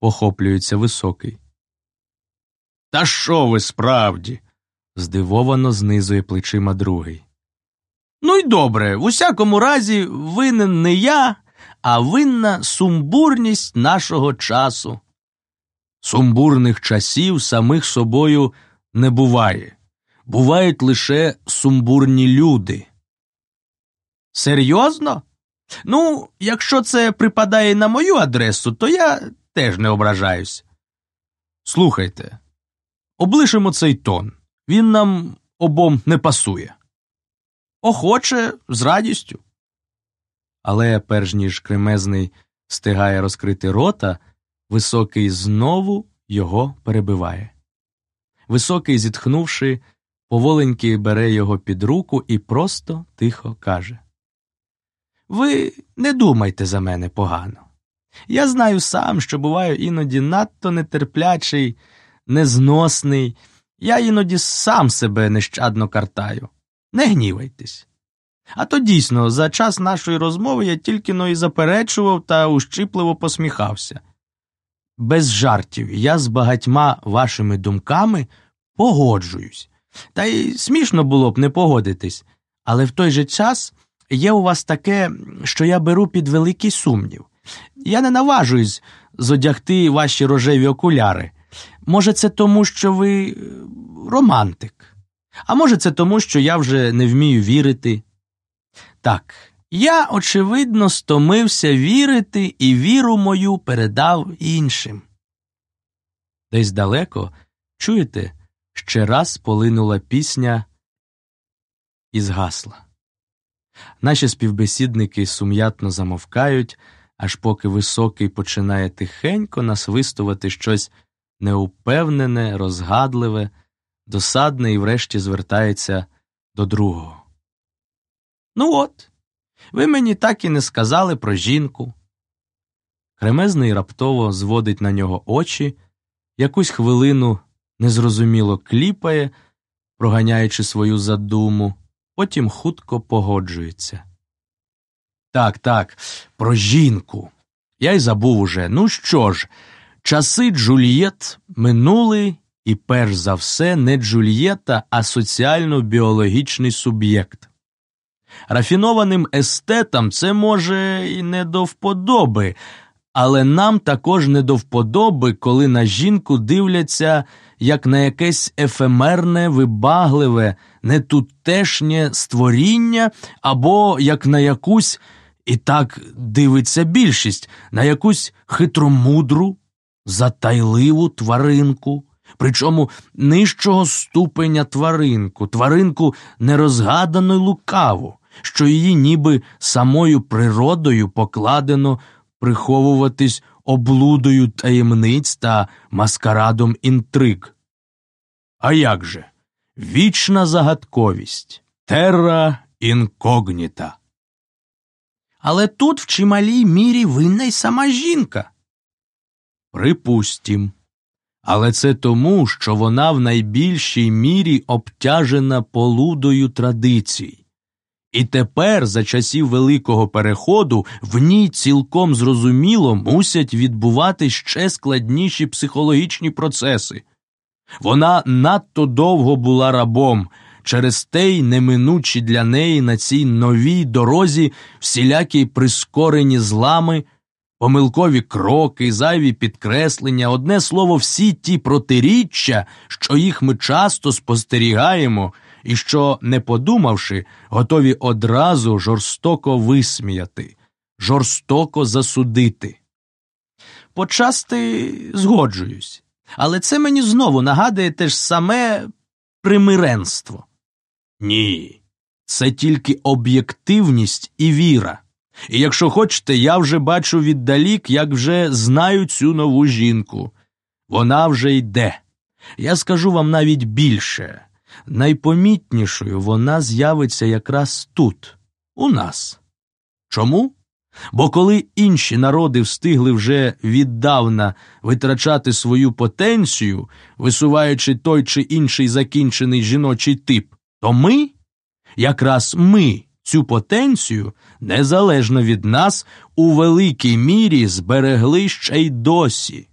похоплюється високий. Та що ви справді? здивовано знизує плечима другий. Ну й добре, в усякому разі, винен не я, а винна сумбурність нашого часу. Сумбурних часів самих собою не буває. Бувають лише сумбурні люди. Серйозно? Ну, якщо це припадає на мою адресу, то я теж не ображаюсь. Слухайте, облишимо цей тон. Він нам обом не пасує. Охоче з радістю. Але перш ніж кремезний встигає розкрити рота, високий знову його перебиває. Високий, зітхнувши, поволеньки бере його під руку і просто тихо каже Ви не думайте за мене погано. Я знаю сам, що буваю іноді надто нетерплячий, незносний, я іноді сам себе нещадно картаю. Не гнівайтесь. А то дійсно, за час нашої розмови я тільки но і заперечував та ущипливо посміхався. Без жартів, я з багатьма вашими думками погоджуюсь. Та й смішно було б не погодитись, але в той же час є у вас таке, що я беру під великий сумнів. Я не наважуюсь зодягти ваші рожеві окуляри. Може, це тому, що ви е, романтик, а може, це тому, що я вже не вмію вірити. Так, я, очевидно, стомився вірити і віру мою передав іншим. Десь далеко, чуєте, ще раз полинула пісня і згасла. Наші співбесідники сум'ятно замовкають, аж поки високий починає тихенько насвистувати щось неупевнене, розгадливе, досадне і врешті звертається до другого. Ну от, ви мені так і не сказали про жінку. Кремезний раптово зводить на нього очі, якусь хвилину незрозуміло кліпає, проганяючи свою задуму, потім хутко погоджується. Так, так, про жінку. Я й забув уже. Ну що ж, часи Джульєт минули, і перш за все не Джульєта, а соціально-біологічний суб'єкт. Рафінованим естетам це може і не до вподоби, але нам також не до вподоби, коли на жінку дивляться як на якесь ефемерне, вибагливе, нетутешнє створіння, або як на якусь, і так дивиться більшість, на якусь хитромудру, затайливу тваринку. Причому нижчого ступеня тваринку, тваринку нерозгадану й лукаву, що її ніби самою природою покладено приховуватись облудою таємниць та маскарадом інтриг. А як же? Вічна загадковість терра інкогніта. Але тут в чималій мірі винна й сама жінка. Припустім. Але це тому, що вона в найбільшій мірі обтяжена полудою традицій. І тепер, за часів Великого переходу, в ній цілком зрозуміло мусять відбувати ще складніші психологічні процеси. Вона надто довго була рабом, через те й неминучі для неї на цій новій дорозі всілякі прискорені злами, помилкові кроки, зайві підкреслення, одне слово, всі ті протиріччя, що їх ми часто спостерігаємо і що, не подумавши, готові одразу жорстоко висміяти, жорстоко засудити. Почасти згоджуюсь, але це мені знову нагадує те ж саме примиренство. Ні, це тільки об'єктивність і віра. І якщо хочете, я вже бачу віддалік, як вже знаю цю нову жінку. Вона вже йде. Я скажу вам навіть більше найпомітнішою вона з'явиться якраз тут, у нас. Чому? Бо коли інші народи встигли вже віддавна витрачати свою потенцію, висуваючи той чи інший закінчений жіночий тип, то ми, якраз ми, цю потенцію, незалежно від нас, у великій мірі зберегли ще й досі.